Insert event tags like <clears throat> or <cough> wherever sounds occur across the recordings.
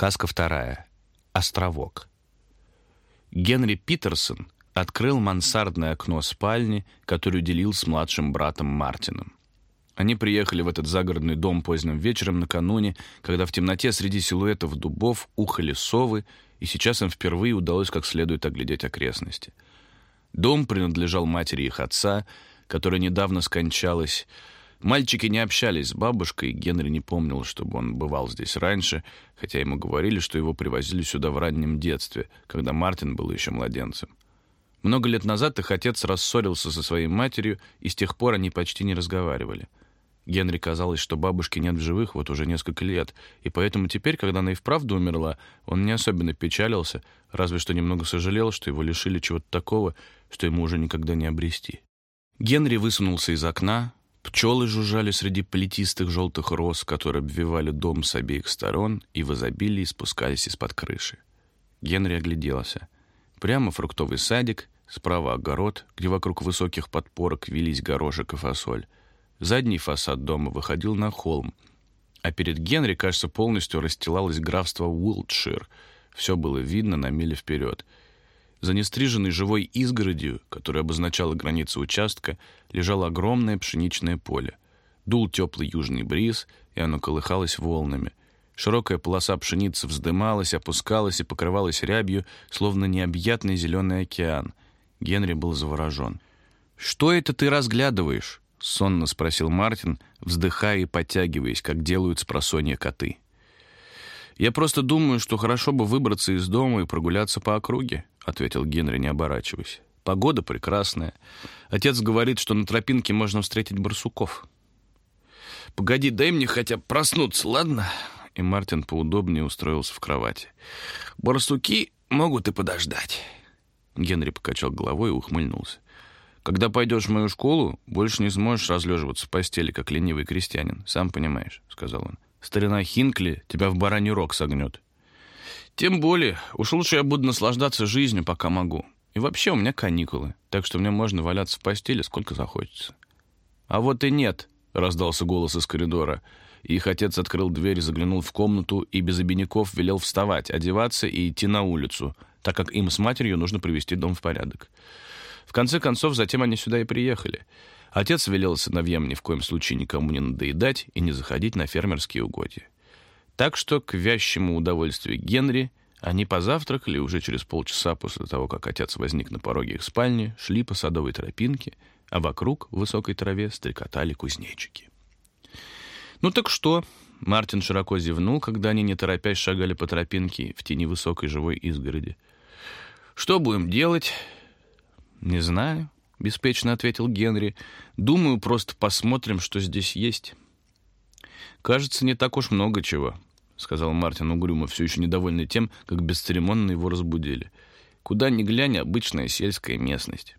Сказка вторая. Островок. Генри Питерсон открыл мансардное окно спальни, которую делил с младшим братом Мартином. Они приехали в этот загородный дом поздним вечером накануне, когда в темноте среди силуэтов дубов ухали совы, и сейчас им впервые удалось как следует оглядеть окрестности. Дом принадлежал матери их отца, которая недавно скончалась, Мальчики не общались с бабушкой, Генри не помнил, чтобы он бывал здесь раньше, хотя ему говорили, что его привозили сюда в раннем детстве, когда Мартин был еще младенцем. Много лет назад их отец рассорился со своей матерью, и с тех пор они почти не разговаривали. Генри казалось, что бабушки нет в живых вот уже несколько лет, и поэтому теперь, когда она и вправду умерла, он не особенно печалился, разве что немного сожалел, что его лишили чего-то такого, что ему уже никогда не обрести. Генри высунулся из окна, Пчелы жужжали среди плетистых желтых роз, которые обвивали дом с обеих сторон и в изобилии спускались из-под крыши. Генри огляделся. Прямо фруктовый садик, справа огород, где вокруг высоких подпорок вились горошек и фасоль. Задний фасад дома выходил на холм, а перед Генри, кажется, полностью расстилалось графство Уилтшир. Все было видно на миле вперед — за нестриженной живой изгородью, которая обозначала границу участка, лежало огромное пшеничное поле. Дул теплый южный бриз, и оно колыхалось волнами. Широкая полоса пшеницы вздымалась, опускалась и покрывалась рябью, словно необъятный зеленый океан. Генри был заворожен. «Что это ты разглядываешь?» — сонно спросил Мартин, вздыхая и подтягиваясь, как делают с просонья коты. «Я просто думаю, что хорошо бы выбраться из дома и прогуляться по округе», — ответил Генри, не оборачиваясь. «Погода прекрасная. Отец говорит, что на тропинке можно встретить барсуков». «Погоди, дай мне хотя бы проснуться, ладно?» И Мартин поудобнее устроился в кровати. «Барсуки могут и подождать». Генри покачал головой и ухмыльнулся. «Когда пойдешь в мою школу, больше не сможешь разлеживаться в постели, как ленивый крестьянин, сам понимаешь», — сказал он. Старина Хинкли тебя в бараний рог согнет. Тем более, уж лучше я буду наслаждаться жизнью, пока могу. И вообще у меня каникулы, так что мне можно валяться в постели сколько захочется. А вот и нет, раздался голос из коридора. Их отец открыл дверь, заглянул в комнату и без обиняков велел вставать, одеваться и идти на улицу, так как им с матерью нужно привести дом в порядок. В конце концов, затем они сюда и приехали — Отец велел сыновьям ни в коем случае никому не надоедать и не заходить на фермерские угодья. Так что, к вящему удовольствию Генри, они позавтракали уже через полчаса после того, как отец возник на пороге их спальни, шли по садовой тропинке, а вокруг в высокой траве стрекотали кузнечики. «Ну так что?» Мартин широко зевнул, когда они, не торопясь, шагали по тропинке в тени высокой живой изгороди. «Что будем делать?» «Не знаю», беспечно ответил Генри. Думаю, просто посмотрим, что здесь есть. Кажется, не так уж много чего, сказал Мартин угрюмо, все еще недовольный тем, как бесцеремонно его разбудили. Куда ни глянь, обычная сельская местность.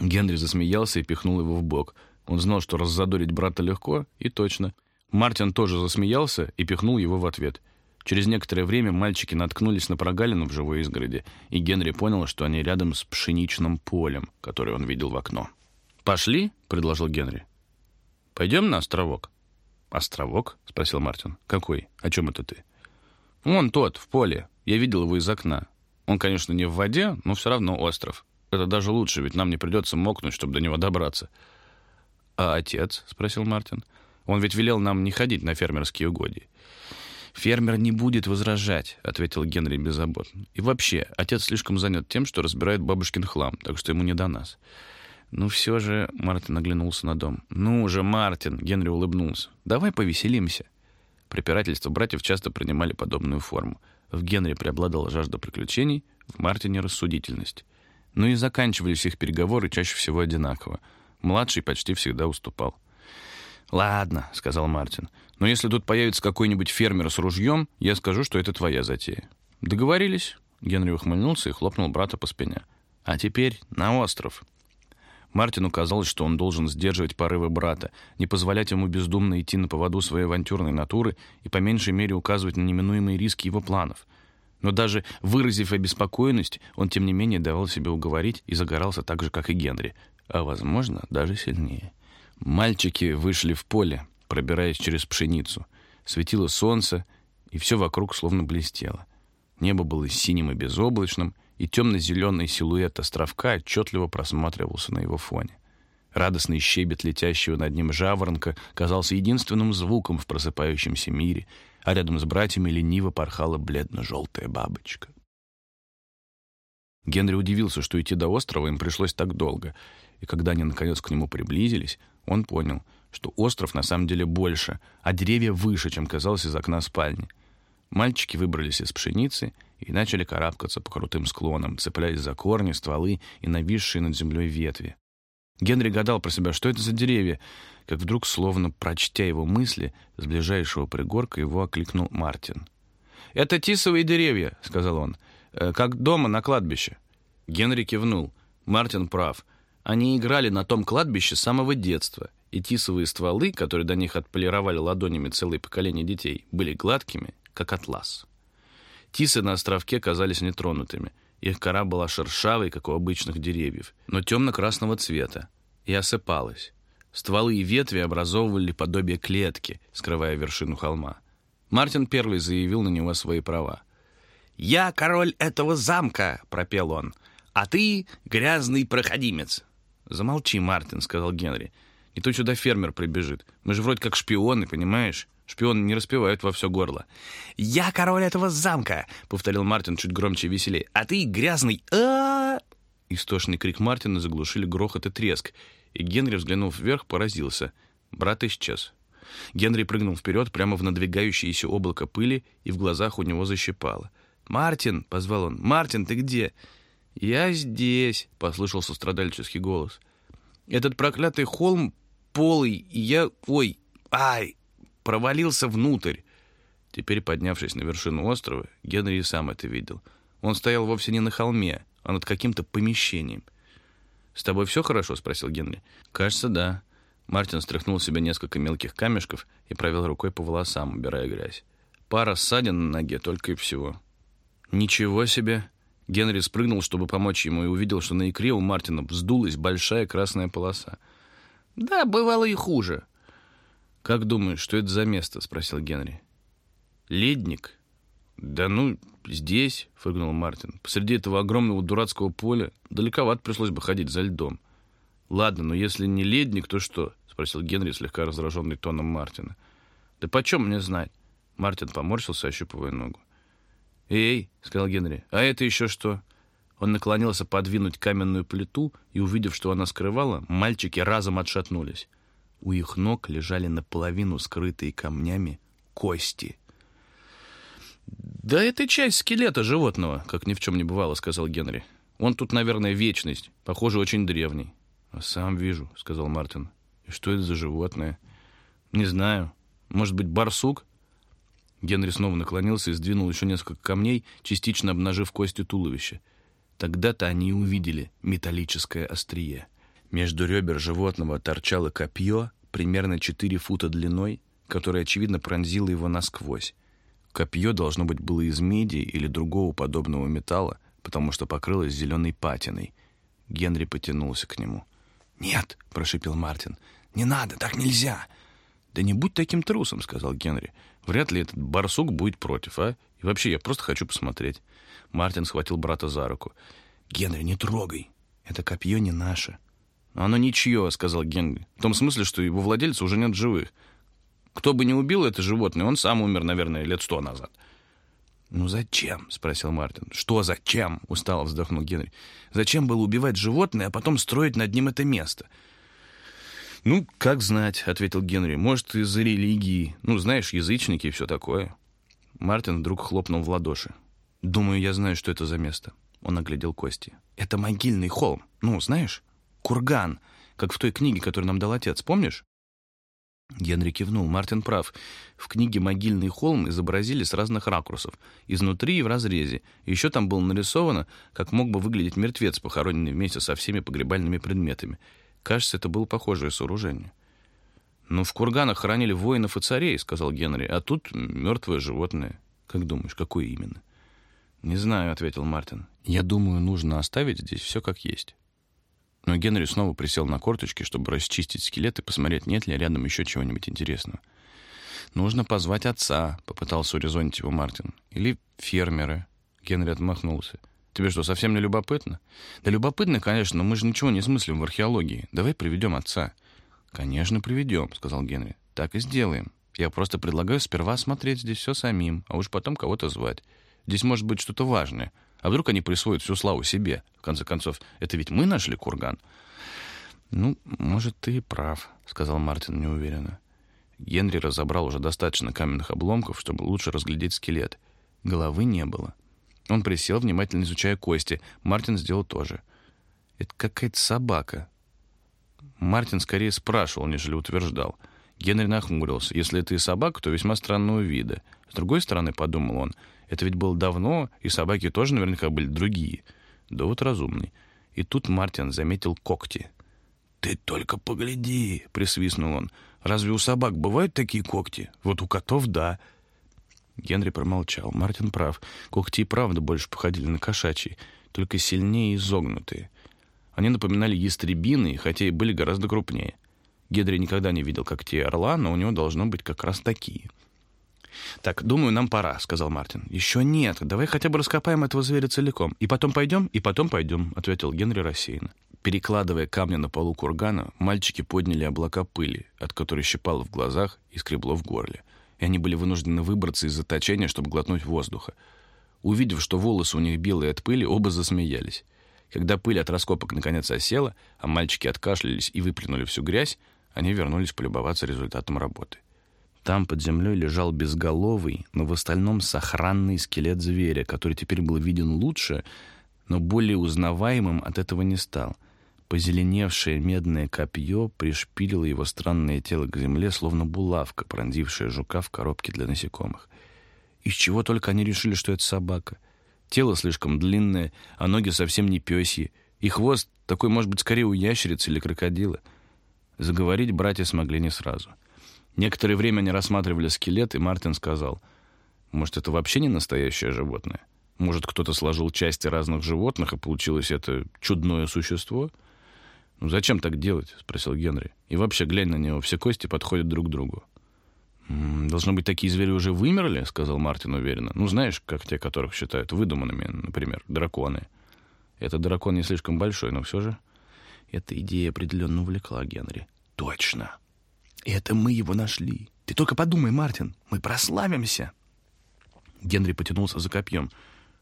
Генри засмеялся и пихнул его в бок. Он знал, что раззадорить брата легко, и точно. Мартин тоже засмеялся и пихнул его в ответ. Через некоторое время мальчики наткнулись на прогалину в живой изгороди, и Генри понял, что они рядом с пшеничным полем, которое он видел в окно. «Пошли?» — предложил Генри. «Пойдем на островок?» «Островок?» — спросил Мартин. «Какой? О чем это ты?» «Вон тот, в поле. Я видел его из окна. Он, конечно, не в воде, но все равно остров. Это даже лучше, ведь нам не придется мокнуть, чтобы до него добраться». «А отец?» — спросил Мартин. «Он ведь велел нам не ходить на фермерские угодья». «Фермер не будет возражать», — ответил Генри беззаботно. «И вообще, отец слишком занят тем, что разбирает бабушкин хлам, так что ему не до нас». «Ну все же...» — Мартин оглянулся на дом. «Ну же, Мартин!» — Генри улыбнулся. «Давай повеселимся». Препирательства братьев часто принимали подобную форму. В Генри преобладала жажда приключений, в Мартине — рассудительность. Но и заканчивались их переговоры чаще всего одинаково. Младший почти всегда уступал. «Ладно», — сказал Мартин. «Но если тут появится какой-нибудь фермер с ружьем, я скажу, что это твоя затея». «Договорились?» Генри ухмыльнулся и хлопнул брата по спине. «А теперь на остров». Мартину казалось, что он должен сдерживать порывы брата, не позволять ему бездумно идти на поводу своей авантюрной натуры и по меньшей мере указывать на неминуемые риски его планов. Но даже выразив обеспокоенность, он тем не менее давал себе уговорить и загорался так же, как и Генри, а, возможно, даже сильнее. Мальчики вышли в поле, пробираясь через пшеницу. Светило солнце, и все вокруг словно блестело. Небо было синим и безоблачным, и темно-зеленый силуэт островка отчетливо просматривался на его фоне. Радостный щебет летящего над ним жаворонка казался единственным звуком в просыпающемся мире, а рядом с братьями лениво порхала бледно-желтая бабочка. Генри удивился, что идти до острова им пришлось так долго, и когда они наконец к нему приблизились, он понял, что остров на самом деле больше, а деревья выше, чем казалось из окна спальни. Мальчики выбрались из пшеницы и начали карабкаться по крутым склонам, цепляясь за корни, стволы и нависшие над землей ветви. Генри гадал про себя, что это за деревья, как вдруг, словно прочтя его мысли, с ближайшего пригорка его окликнул Мартин. «Это тисовые деревья», — сказал он, «э, — «как дома на кладбище». Генри кивнул. Мартин прав. Они играли на том кладбище с самого детства, и тисовые стволы, которые до них отполировали ладонями целые поколения детей, были гладкими, как атлас. Тисы на островке казались нетронутыми — их кора была шершавой, как у обычных деревьев, но темно-красного цвета, и осыпалась. Стволы и ветви образовывали подобие клетки, скрывая вершину холма. Мартин первый заявил на него свои права. «Я король этого замка!» — пропел он. «А ты грязный проходимец!» «Замолчи, Мартин», — сказал Генри. «Не то сюда фермер прибежит. Мы же вроде как шпионы, понимаешь?» Шпионы не распевают во все горло. «Я король этого замка!» — повторил Мартин чуть громче и веселее. «А ты грязный! а Истошный крик Мартина заглушили грохот и треск, и Генри, взглянув вверх, поразился. Брат исчез. Генри прыгнул вперед прямо в надвигающееся облако пыли, и в глазах у него защипало. «Мартин!» — позвал он. «Мартин, ты где?» «Я здесь!» — послышался страдальческий голос. «Этот проклятый холм полый, и я... Ой! Ай! Провалился внутрь. Теперь, поднявшись на вершину острова, Генри сам это видел. Он стоял вовсе не на холме, а над каким-то помещением. «С тобой все хорошо?» — спросил Генри. «Кажется, да». Мартин стряхнул себе несколько мелких камешков и провел рукой по волосам, убирая грязь. Пара ссадин на ноге только и всего. «Ничего себе!» Генри спрыгнул, чтобы помочь ему, и увидел, что на икре у Мартина вздулась большая красная полоса. «Да, бывало и хуже», «Как думаешь, что это за место?» — спросил Генри. «Ледник?» «Да ну, здесь», — фыркнул Мартин. «Посреди этого огромного дурацкого поля далековато пришлось бы ходить за льдом». «Ладно, но если не ледник, то что?» — спросил Генри, слегка раздраженный тоном Мартина. «Да почем мне знать?» Мартин поморщился, ощупывая ногу. «Эй!» — сказал Генри. «А это еще что?» Он наклонился подвинуть каменную плиту, и, увидев, что она скрывала, мальчики разом отшатнулись. У их ног лежали наполовину скрытые камнями кости. «Да это часть скелета животного, как ни в чем не бывало», — сказал Генри. «Он тут, наверное, вечность. Похоже, очень древний». «А «Сам вижу», — сказал Мартин. «И что это за животное?» «Не знаю. Может быть, барсук?» Генри снова наклонился и сдвинул еще несколько камней, частично обнажив кости туловища. Тогда-то они увидели металлическое острие — между ребер животного торчало копье, примерно 4 фута длиной, которое, очевидно, пронзило его насквозь. Копье, должно быть, было из меди или другого подобного металла, потому что покрылось зеленой патиной. Генри потянулся к нему. «Нет!» — прошипел Мартин. «Не надо, так нельзя!» «Да не будь таким трусом», — сказал Генри. «Вряд ли этот барсук будет против, а? И вообще, я просто хочу посмотреть». Мартин схватил брата за руку. «Генри, не трогай! Это копье не наше. «Оно ничье», — сказал Генри. «В том смысле, что его владельца уже нет живых. Кто бы не убил это животное, он сам умер, наверное, лет сто назад». «Ну зачем?» — спросил Мартин. «Что зачем?» — устало вздохнул Генри. «Зачем было убивать животное, а потом строить над ним это место?» «Ну, как знать», — ответил Генри. «Может, из-за религии. Ну, знаешь, язычники и все такое». Мартин вдруг хлопнул в ладоши. «Думаю, я знаю, что это за место». Он оглядел кости. «Это могильный холм. Ну, знаешь?» Курган, как в той книге, которую нам дал отец, помнишь? Генри кивнул. Мартин прав. В книге «Могильный холм» изобразили с разных ракурсов. Изнутри и в разрезе. Еще там было нарисовано, как мог бы выглядеть мертвец, похороненный вместе со всеми погребальными предметами. Кажется, это было похожее сооружение. «Ну, в курганах хоронили воинов и царей», — сказал Генри. «А тут мертвое животное. Как думаешь, какое именно?» «Не знаю», — ответил Мартин. «Я думаю, нужно оставить здесь все как есть». Но Генри снова присел на корточки, чтобы расчистить скелет и посмотреть, нет ли рядом еще чего-нибудь интересного. «Нужно позвать отца», — попытался урезонить его Мартин. «Или фермеры». Генри отмахнулся. «Тебе что, совсем не любопытно?» «Да любопытно, конечно, но мы же ничего не смыслим в археологии. Давай приведем отца». «Конечно, приведем», — сказал Генри. «Так и сделаем. Я просто предлагаю сперва осмотреть здесь все самим, а уж потом кого-то звать. Здесь может быть что-то важное. А вдруг они присвоят всю славу себе? В конце концов, это ведь мы нашли курган». «Ну, может, ты и прав», — сказал Мартин неуверенно. Генри разобрал уже достаточно каменных обломков, чтобы лучше разглядеть скелет. Головы не было. Он присел, внимательно изучая кости. Мартин сделал то же. «Это какая-то собака». Мартин скорее спрашивал, нежели утверждал. Генри нахмурился. Если это и собака, то весьма странного вида. С другой стороны, подумал он, это ведь было давно, и собаки тоже наверняка были другие. Довод разумный. И тут Мартин заметил когти. «Ты только погляди!» — присвистнул он. «Разве у собак бывают такие когти? Вот у котов — да». Генри промолчал. Мартин прав. Когти и правда больше походили на кошачьи, только сильнее изогнутые. Они напоминали ястребины, хотя и были гораздо крупнее. Генри никогда не видел когтей орла, но у него должно быть как раз такие. «Так, думаю, нам пора», — сказал Мартин. «Еще нет. Давай хотя бы раскопаем этого зверя целиком. И потом пойдем, и потом пойдем», — ответил Генри рассеянно. Перекладывая камни на полу кургана, мальчики подняли облака пыли, от которой щипало в глазах и скребло в горле. И они были вынуждены выбраться из заточения, чтобы глотнуть воздуха. Увидев, что волосы у них белые от пыли, оба засмеялись. Когда пыль от раскопок наконец осела, а мальчики откашлялись и выплюнули всю грязь, они вернулись полюбоваться результатом работы. Там под землей лежал безголовый, но в остальном сохранный скелет зверя, который теперь был виден лучше, но более узнаваемым от этого не стал. Позеленевшее медное копье пришпилило его странное тело к земле, словно булавка, пронзившая жука в коробке для насекомых. Из чего только они решили, что это собака. Тело слишком длинное, а ноги совсем не пёсьи, и хвост такой, может быть, скорее у ящерицы или крокодила. Заговорить братья смогли не сразу — Некоторое время они рассматривали скелет, и Мартин сказал, «Может, это вообще не настоящее животное? Может, кто-то сложил части разных животных, и получилось это чудное существо?» «Ну зачем так делать?» — спросил Генри. «И вообще, глянь на него, все кости подходят друг к другу». «Должно быть, такие звери уже вымерли?» — сказал Мартин уверенно. «Ну, знаешь, как те, которых считают выдуманными, например, драконы. Этот дракон не слишком большой, но все же...» Эта идея определенно увлекла Генри. «Точно!» Это мы его нашли. Ты только подумай, Мартин, мы прославимся. Генри потянулся за копьем.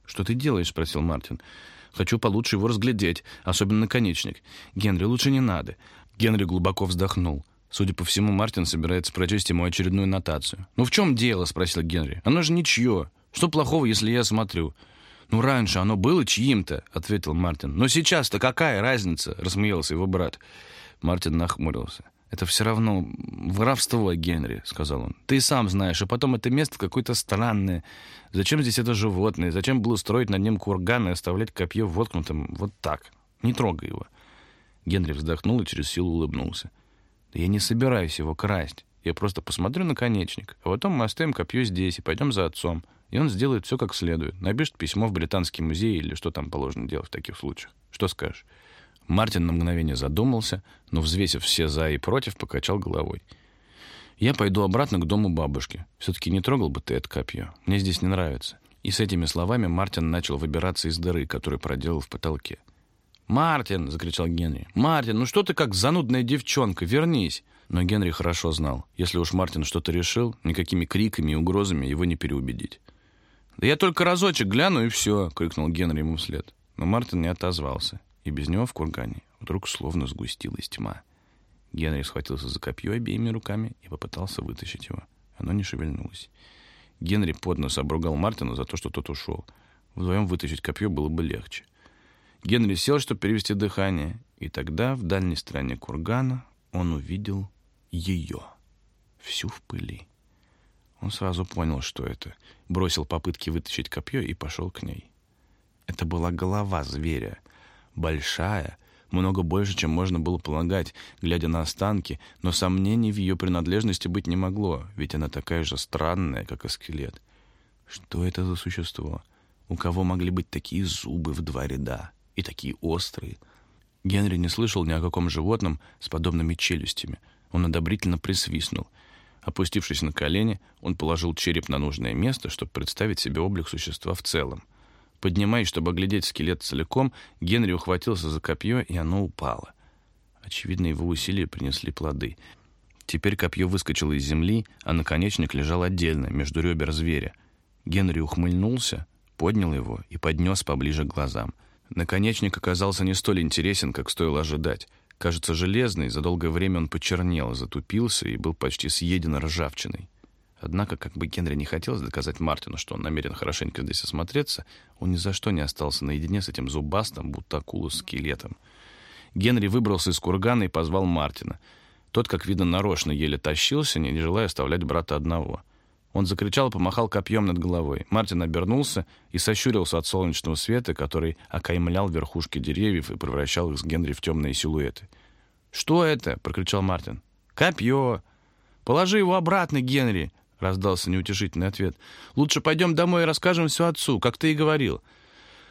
«Что ты делаешь?» — спросил Мартин. «Хочу получше его разглядеть, особенно наконечник. Генри, лучше не надо». Генри глубоко вздохнул. Судя по всему, Мартин собирается прочесть ему очередную нотацию. «Ну в чем дело?» — спросил Генри. «Оно же ничье. Что плохого, если я смотрю?» «Ну, раньше оно было чьим-то», — ответил Мартин. «Но сейчас-то какая разница?» — рассмеялся его брат. Мартин нахмурился. «Это все равно воровство, Генри», — сказал он. «Ты сам знаешь, и потом это место какое-то странное. Зачем здесь это животное? Зачем было строить над ним курган и оставлять копье воткнутым вот так? Не трогай его». Генри вздохнул и через силу улыбнулся. «Да я не собираюсь его красть. Я просто посмотрю на конечник, а потом мы оставим копье здесь и пойдем за отцом. И он сделает все как следует. Напишет письмо в Британский музей или что там положено делать в таких случаях. Что скажешь?» Мартин на мгновение задумался, но, взвесив все «за» и «против», покачал головой. «Я пойду обратно к дому бабушки. Все-таки не трогал бы ты это копье. Мне здесь не нравится». И с этими словами Мартин начал выбираться из дыры, которую проделал в потолке. «Мартин!» — закричал Генри. «Мартин, ну что ты как занудная девчонка? Вернись!» Но Генри хорошо знал. Если уж Мартин что-то решил, никакими криками и угрозами его не переубедить. «Да я только разочек гляну, и все!» — крикнул Генри ему вслед. Но Мартин не отозвался и без него в кургане вдруг словно сгустилась тьма. Генри схватился за копье обеими руками и попытался вытащить его. Оно не шевельнулось. Генри под нос обругал Мартина за то, что тот ушел. Вдвоем вытащить копье было бы легче. Генри сел, чтобы перевести дыхание, и тогда в дальней стороне кургана он увидел ее, всю в пыли. Он сразу понял, что это, бросил попытки вытащить копье и пошел к ней. Это была голова зверя — большая, много больше, чем можно было полагать, глядя на останки, но сомнений в ее принадлежности быть не могло, ведь она такая же странная, как и скелет. Что это за существо? У кого могли быть такие зубы в два ряда и такие острые? Генри не слышал ни о каком животном с подобными челюстями. Он одобрительно присвистнул. Опустившись на колени, он положил череп на нужное место, чтобы представить себе облик существа в целом. Поднимаясь, чтобы оглядеть скелет целиком, Генри ухватился за копье, и оно упало. Очевидно, его усилия принесли плоды. Теперь копье выскочило из земли, а наконечник лежал отдельно, между ребер зверя. Генри ухмыльнулся, поднял его и поднес поближе к глазам. Наконечник оказался не столь интересен, как стоило ожидать. Кажется, железный, за долгое время он почернел, затупился и был почти съеден ржавчиной. Однако, как бы Генри не хотелось доказать Мартину, что он намерен хорошенько здесь осмотреться, он ни за что не остался наедине с этим зубастым, будто акулу скелетом. Генри выбрался из кургана и позвал Мартина. Тот, как видно, нарочно еле тащился, не желая оставлять брата одного. Он закричал помахал копьем над головой. Мартин обернулся и сощурился от солнечного света, который окаймлял верхушки деревьев и превращал их с Генри в темные силуэты. «Что это?» — прокричал Мартин. «Копье!» «Положи его обратно, Генри!» — раздался неутешительный ответ. «Лучше пойдем домой и расскажем все отцу, как ты и говорил».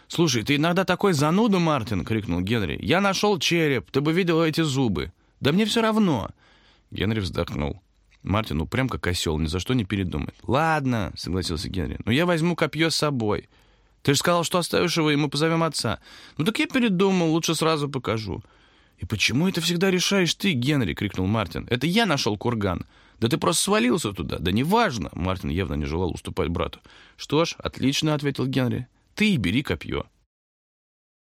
«Слушай, ты иногда такой зануда, Мартин!» — крикнул Генри. «Я нашел череп, ты бы видел эти зубы!» «Да мне все равно!» Генри вздохнул. Мартин упрям как осел, ни за что не передумает. «Ладно», — согласился Генри, — «но я возьму копье с собой. Ты же сказал, что оставишь его, и мы позовем отца. Ну так я передумал, лучше сразу покажу». «И почему это всегда решаешь ты, Генри?» — крикнул Мартин. «Это я нашел курган. Да ты просто свалился туда. Да неважно». Мартин явно не желал уступать брату. «Что ж, отлично», — ответил Генри. «Ты и бери копье».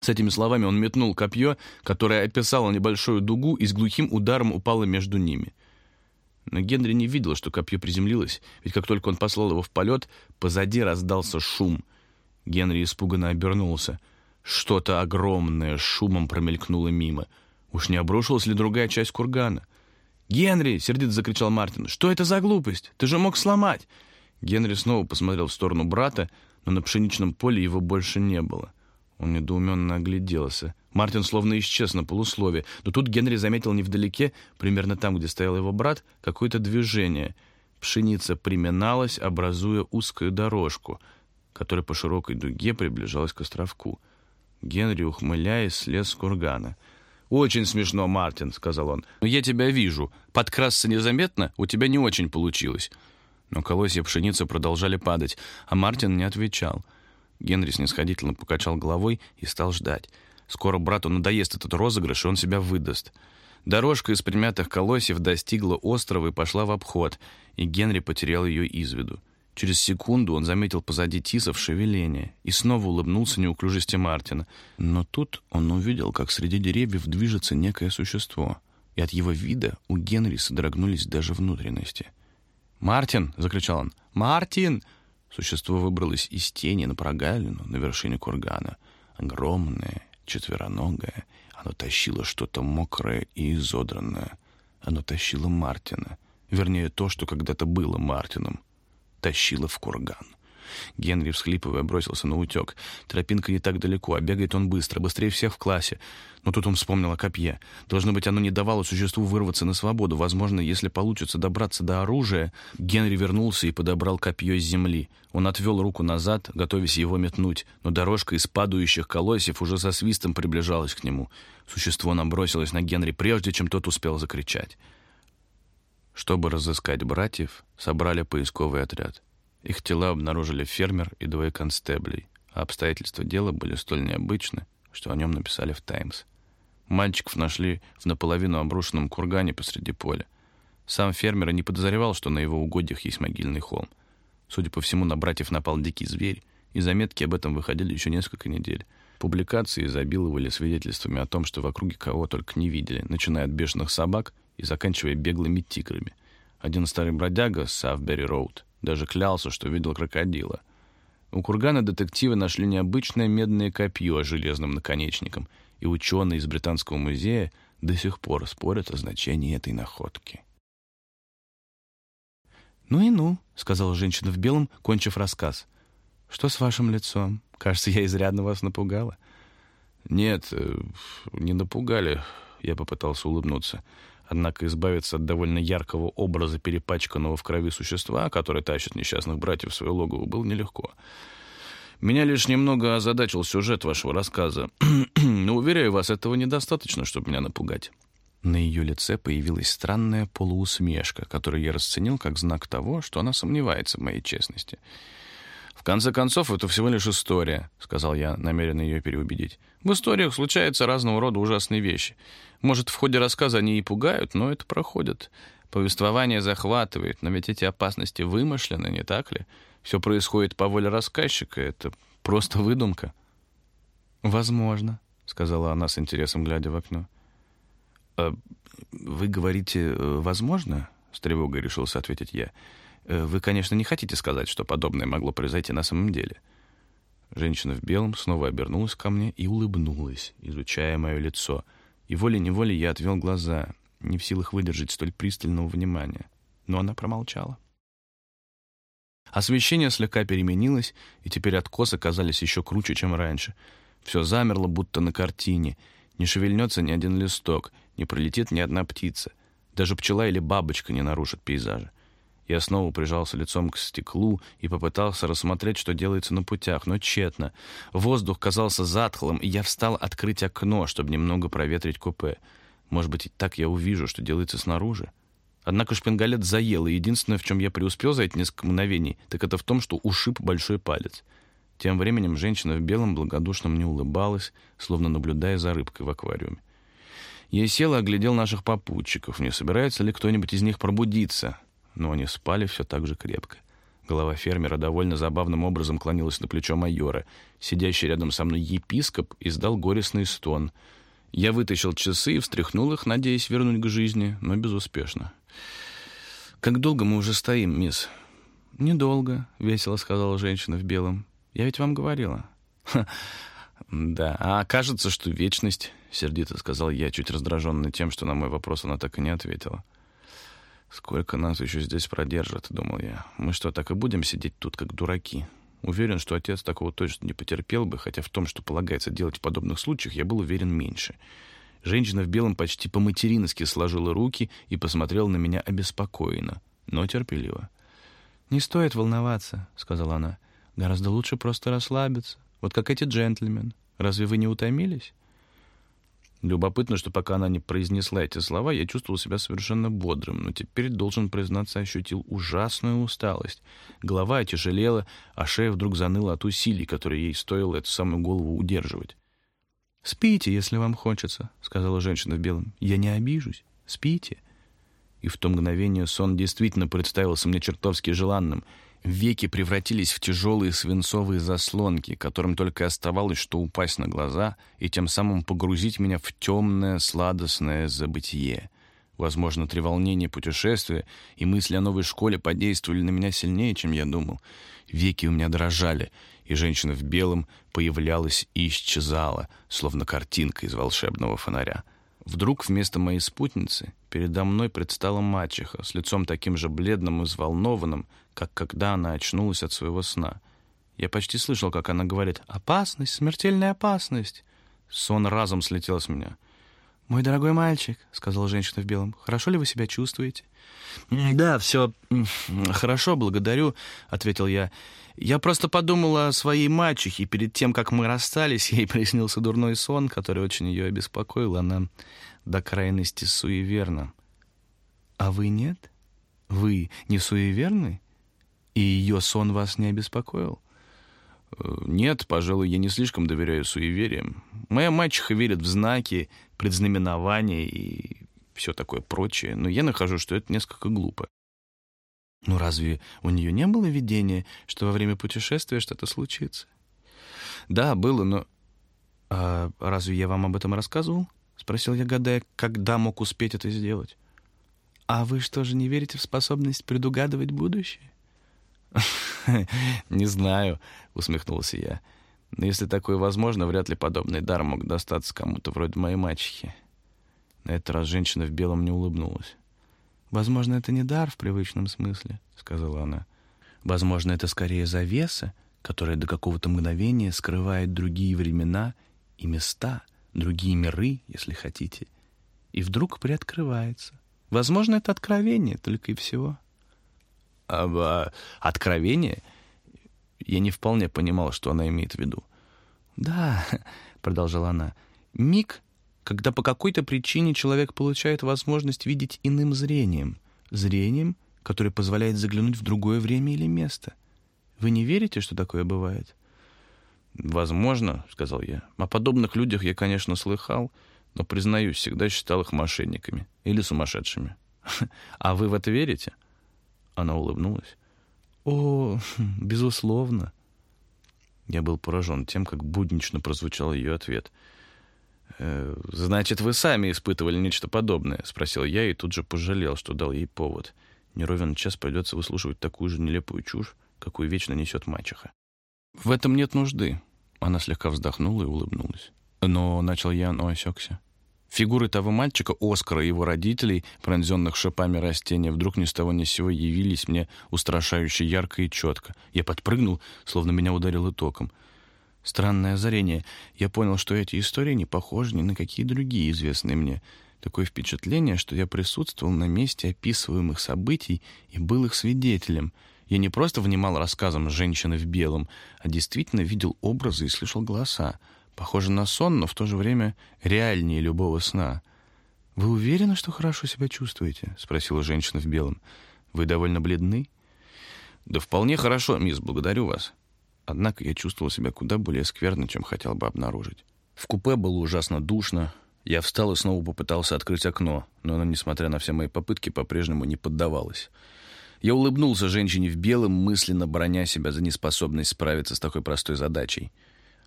С этими словами он метнул копье, которое описало небольшую дугу и с глухим ударом упало между ними. Но Генри не видел, что копье приземлилось, ведь как только он послал его в полет, позади раздался шум. Генри испуганно обернулся. Что-то огромное шумом промелькнуло мимо. Уж не обрушилась ли другая часть кургана? «Генри!» — сердито закричал Мартин. «Что это за глупость? Ты же мог сломать!» Генри снова посмотрел в сторону брата, но на пшеничном поле его больше не было. Он недоуменно огляделся. Мартин словно исчез на полуслове, но тут Генри заметил невдалеке, примерно там, где стоял его брат, какое-то движение. Пшеница приминалась, образуя узкую дорожку, которая по широкой дуге приближалась к островку. Генри, ухмыляясь, слез с кургана. «Очень смешно, Мартин», — сказал он. «Но я тебя вижу. Подкрасться незаметно у тебя не очень получилось». Но колосья пшеницы продолжали падать, а Мартин не отвечал — Генри снисходительно покачал головой и стал ждать. Скоро брату надоест этот розыгрыш, и он себя выдаст. Дорожка из примятых колосьев достигла острова и пошла в обход, и Генри потерял ее из виду. Через секунду он заметил позади тисов шевеление и снова улыбнулся неуклюжести Мартина. Но тут он увидел, как среди деревьев движется некое существо, и от его вида у Генри содрогнулись даже внутренности. «Мартин!» — закричал он. «Мартин!» Существо выбралось из тени на прогалину на вершине кургана. Огромное, четвероногое, оно тащило что-то мокрое и изодранное. Оно тащило Мартина. Вернее, то, что когда-то было Мартином. Тащило в курган. Генри, всхлипывая, бросился на утек. Тропинка не так далеко, а бегает он быстро, быстрее всех в классе. Но тут он вспомнил о копье. Должно быть, оно не давало существу вырваться на свободу. Возможно, если получится добраться до оружия... Генри вернулся и подобрал копье с земли. Он отвел руку назад, готовясь его метнуть, но дорожка из падающих колосьев уже со свистом приближалась к нему. Существо набросилось на Генри, прежде чем тот успел закричать. Чтобы разыскать братьев, собрали поисковый отряд. Их тела обнаружили фермер и двое констеблей, а обстоятельства дела были столь необычны, что о нем написали в «Таймс». Мальчиков нашли в наполовину обрушенном кургане посреди поля. Сам фермер не подозревал, что на его угодьях есть могильный холм. Судя по всему, на братьев напал дикий зверь, и заметки об этом выходили еще несколько недель. Публикации изобиловали свидетельствами о том, что в округе кого только не видели, начиная от бешеных собак и заканчивая беглыми тиграми. Один старый бродяга с Савбери-Роуд даже клялся, что видел крокодила. У кургана детективы нашли необычное медное копье с железным наконечником, и ученые из Британского музея до сих пор спорят о значении этой находки. «Ну и ну», — сказала женщина в белом, кончив рассказ. «Что с вашим лицом? Кажется, я изрядно вас напугала». «Нет, э, не напугали», — я попытался улыбнуться. Однако избавиться от довольно яркого образа перепачканного в крови существа, которое тащит несчастных братьев в свое логово, было нелегко. Меня лишь немного озадачил сюжет вашего рассказа. <clears throat> Но, уверяю вас, этого недостаточно, чтобы меня напугать. На ее лице появилась странная полуусмешка, которую я расценил как знак того, что она сомневается в моей честности. «В конце концов, это всего лишь история», — сказал я, намеренно ее переубедить. «В историях случаются разного рода ужасные вещи. Может, в ходе рассказа они и пугают, но это проходит. Повествование захватывает, но ведь эти опасности вымышлены, не так ли? Все происходит по воле рассказчика, это просто выдумка». «Возможно», — сказала она с интересом, глядя в окно. «А «Вы говорите «возможно»?» — с тревогой решился ответить я. «Э, «Вы, конечно, не хотите сказать, что подобное могло произойти на самом деле». Женщина в белом снова обернулась ко мне и улыбнулась, изучая мое лицо. И волей-неволей я отвел глаза, не в силах выдержать столь пристального внимания. Но она промолчала. Освещение слегка переменилось, и теперь откосы казались еще круче, чем раньше. Все замерло, будто на картине. Не шевельнется ни один листок — не пролетит ни одна птица. Даже пчела или бабочка не нарушит пейзажа. Я снова прижался лицом к стеклу и попытался рассмотреть, что делается на путях, но тщетно. Воздух казался затхлым, и я встал открыть окно, чтобы немного проветрить купе. Может быть, и так я увижу, что делается снаружи. Однако шпингалет заел, и единственное, в чем я преуспел за эти несколько мгновений, так это в том, что ушиб большой палец. Тем временем женщина в белом благодушно мне улыбалась, словно наблюдая за рыбкой в аквариуме. Я сел и оглядел наших попутчиков, не собирается ли кто-нибудь из них пробудиться. Но они спали все так же крепко. Голова фермера довольно забавным образом клонилась на плечо майора. Сидящий рядом со мной епископ издал горестный стон. Я вытащил часы и встряхнул их, надеясь вернуть к жизни, но безуспешно. «Как долго мы уже стоим, мисс?» «Недолго», — весело сказала женщина в белом. «Я ведь вам говорила». «Да, а кажется, что вечность», — сердито сказал я, чуть раздраженный тем, что на мой вопрос она так и не ответила. «Сколько нас еще здесь продержат?» — думал я. «Мы что, так и будем сидеть тут, как дураки?» Уверен, что отец такого точно не потерпел бы, хотя в том, что полагается делать в подобных случаях, я был уверен меньше. Женщина в белом почти по-матерински сложила руки и посмотрела на меня обеспокоенно, но терпеливо. «Не стоит волноваться», — сказала она. «Гораздо лучше просто расслабиться. Вот как эти джентльмены. Разве вы не утомились? Любопытно, что пока она не произнесла эти слова, я чувствовал себя совершенно бодрым, но теперь, должен признаться, ощутил ужасную усталость. Голова отяжелела, а шея вдруг заныла от усилий, которые ей стоило эту самую голову удерживать. «Спите, если вам хочется», — сказала женщина в белом. «Я не обижусь. Спите». И в то мгновение сон действительно представился мне чертовски желанным — Веки превратились в тяжелые свинцовые заслонки, которым только оставалось, что упасть на глаза и тем самым погрузить меня в темное, сладостное забытие. Возможно, треволнение путешествия и мысли о новой школе подействовали на меня сильнее, чем я думал. Веки у меня дрожали, и женщина в белом появлялась и исчезала, словно картинка из волшебного фонаря. Вдруг вместо моей спутницы передо мной предстала мачеха с лицом таким же бледным и взволнованным, как когда она очнулась от своего сна. Я почти слышал, как она говорит «Опасность, смертельная опасность». Сон разом слетел с меня. «Мой дорогой мальчик», — сказала женщина в белом, — «хорошо ли вы себя чувствуете?» «Да, все хорошо, благодарю», — ответил я. «Я просто подумала о своей мачехе, и перед тем, как мы расстались, <laughs> ей приснился дурной сон, который очень ее обеспокоил. Она до крайности суеверна». «А вы нет? Вы не суеверны? И ее сон вас не обеспокоил?» Нет, пожалуй, я не слишком доверяю суевериям. Моя мачеха верит в знаки, предзнаменования и все такое прочее, но я нахожу, что это несколько глупо. Ну разве у нее не было видения, что во время путешествия что-то случится? Да, было, но... А разве я вам об этом рассказывал? Спросил я, гадая, когда мог успеть это сделать. А вы что же не верите в способность предугадывать будущее? <laughs> «Не знаю», — усмехнулся я. «Но если такое возможно, вряд ли подобный дар мог достаться кому-то вроде моей мачехи». На этот раз женщина в белом не улыбнулась. «Возможно, это не дар в привычном смысле», — сказала она. «Возможно, это скорее завеса, которая до какого-то мгновения скрывает другие времена и места, другие миры, если хотите, и вдруг приоткрывается. Возможно, это откровение, только и всего». А, откровение, я не вполне понимал, что она имеет в виду. «Да», — продолжала она, — «миг, когда по какой-то причине человек получает возможность видеть иным зрением, зрением, которое позволяет заглянуть в другое время или место. Вы не верите, что такое бывает? «Возможно», — сказал я. «О подобных людях я, конечно, слыхал, но, признаюсь, всегда считал их мошенниками или сумасшедшими». «А вы в это верите?» Она улыбнулась. «О, <laughs> безусловно». Я был поражен тем, как буднично прозвучал ее ответ. «Э, «Значит, вы сами испытывали нечто подобное?» — спросил я и тут же пожалел, что дал ей повод. Неровен час придется выслушивать такую же нелепую чушь, какую вечно несет мачеха. «В этом нет нужды», — она слегка вздохнула и улыбнулась. Но начал я, но осекся. Фигуры того мальчика, Оскара и его родителей, пронзенных шипами растения, вдруг ни с того ни с сего явились мне устрашающе ярко и четко. Я подпрыгнул, словно меня ударило током. Странное озарение. Я понял, что эти истории не похожи ни на какие другие известные мне. Такое впечатление, что я присутствовал на месте описываемых событий и был их свидетелем. Я не просто внимал рассказам женщины в белом, а действительно видел образы и слышал голоса. Похоже на сон, но в то же время реальнее любого сна. «Вы уверены, что хорошо себя чувствуете?» — спросила женщина в белом. «Вы довольно бледны?» «Да вполне хорошо, мисс, благодарю вас». Однако я чувствовал себя куда более скверно, чем хотел бы обнаружить. В купе было ужасно душно. Я встал и снова попытался открыть окно, но оно, несмотря на все мои попытки, по-прежнему не поддавалось. Я улыбнулся женщине в белом, мысленно броня себя за неспособность справиться с такой простой задачей —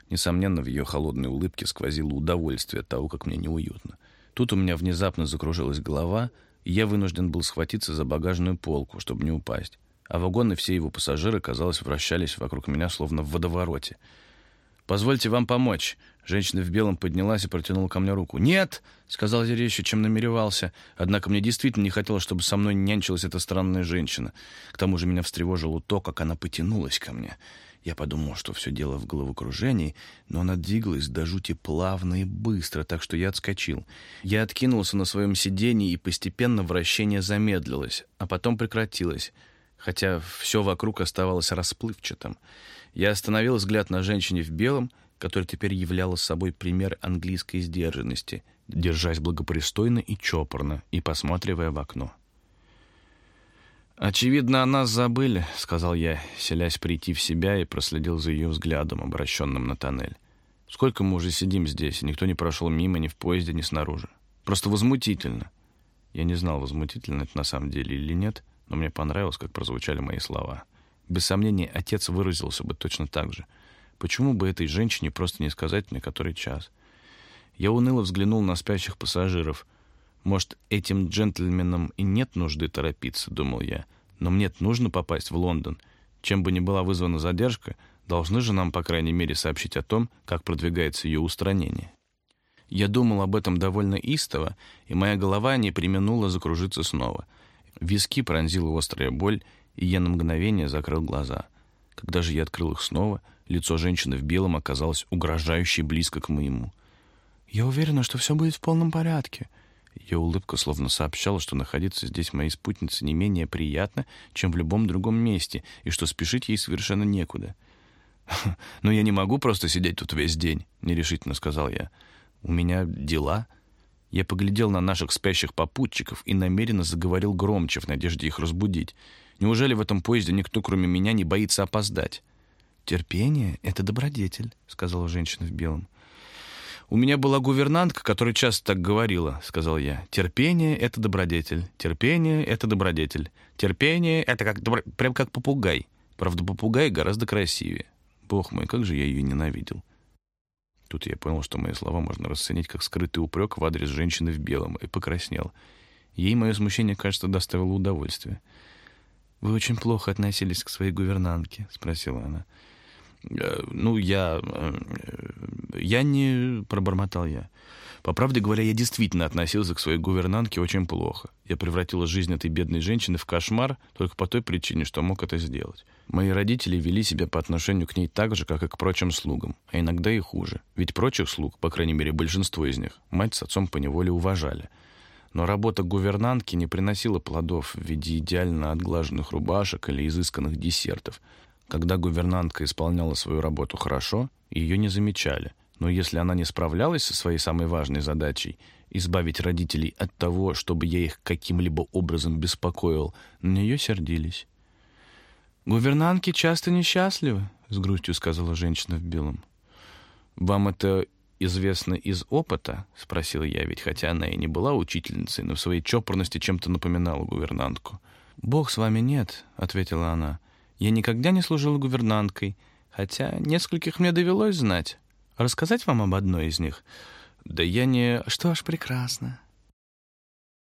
Несомненно, в ее холодной улыбке сквозило удовольствие от того, как мне неуютно. Тут у меня внезапно закружилась голова, и я вынужден был схватиться за багажную полку, чтобы не упасть. А вагон и все его пассажиры, казалось, вращались вокруг меня, словно в водовороте. «Позвольте вам помочь». Женщина в белом поднялась и протянула ко мне руку. «Нет!» — сказал я резче, чем намеревался. Однако мне действительно не хотелось, чтобы со мной нянчилась эта странная женщина. К тому же меня встревожило то, как она потянулась ко мне. Я подумал, что все дело в головокружении, но она двигалась до жути плавно и быстро, так что я отскочил. Я откинулся на своем сиденье, и постепенно вращение замедлилось, а потом прекратилось, хотя все вокруг оставалось расплывчатым. Я остановил взгляд на женщине в белом, которая теперь являла собой пример английской сдержанности, держась благопристойно и чопорно и посматривая в окно. «Очевидно, о нас забыли», — сказал я, селясь прийти в себя и проследил за ее взглядом, обращенным на тоннель. «Сколько мы уже сидим здесь, никто не прошел мимо ни в поезде, ни снаружи. Просто возмутительно». Я не знал, возмутительно это на самом деле или нет, но мне понравилось, как прозвучали мои слова. Без сомнения, отец выразился бы точно так же. Почему бы этой женщине просто не сказать мне, который час? Я уныло взглянул на спящих пассажиров — может, этим джентльменам и нет нужды торопиться, думал я. Но мне нужно попасть в Лондон. Чем бы ни была вызвана задержка, должны же нам, по крайней мере, сообщить о том, как продвигается ее устранение. Я думал об этом довольно истово, и моя голова не применула закружиться снова. Виски пронзила острая боль, и я на мгновение закрыл глаза. Когда же я открыл их снова, лицо женщины в белом оказалось угрожающе близко к моему. «Я уверена, что все будет в полном порядке», ее улыбка словно сообщала, что находиться здесь моей спутнице не менее приятно, чем в любом другом месте, и что спешить ей совершенно некуда. <laughs> «Но я не могу просто сидеть тут весь день», — нерешительно сказал я. «У меня дела». Я поглядел на наших спящих попутчиков и намеренно заговорил громче в надежде их разбудить. Неужели в этом поезде никто, кроме меня, не боится опоздать? «Терпение — это добродетель», — сказала женщина в белом. «У меня была гувернантка, которая часто так говорила», — сказал я. «Терпение — это добродетель. Терпение — это добродетель. Терпение — это как добро... прям как попугай. Правда, попугай гораздо красивее. Бог мой, как же я ее ненавидел». Тут я понял, что мои слова можно расценить как скрытый упрек в адрес женщины в белом, и покраснел. Ей мое смущение, кажется, доставило удовольствие. «Вы очень плохо относились к своей гувернантке?» — спросила она. Э, ну, я... Э, я не... Пробормотал я. По правде говоря, я действительно относился к своей гувернантке очень плохо. Я превратила жизнь этой бедной женщины в кошмар только по той причине, что мог это сделать. Мои родители вели себя по отношению к ней так же, как и к прочим слугам, а иногда и хуже. Ведь прочих слуг, по крайней мере большинство из них, мать с отцом поневоле уважали. Но работа гувернантки не приносила плодов в виде идеально отглаженных рубашек или изысканных десертов. Когда гувернантка исполняла свою работу хорошо, ее не замечали. Но если она не справлялась со своей самой важной задачей — избавить родителей от того, чтобы я их каким-либо образом беспокоил, на нее сердились. «Гувернантки часто несчастливы», — с грустью сказала женщина в белом. «Вам это известно из опыта?» — спросил я, ведь хотя она и не была учительницей, но в своей чопорности чем-то напоминала гувернантку. «Бог с вами нет», — ответила она. «Я никогда не служила гувернанткой, хотя нескольких мне довелось знать. Рассказать вам об одной из них?» «Да я не...» «Что ж, прекрасно.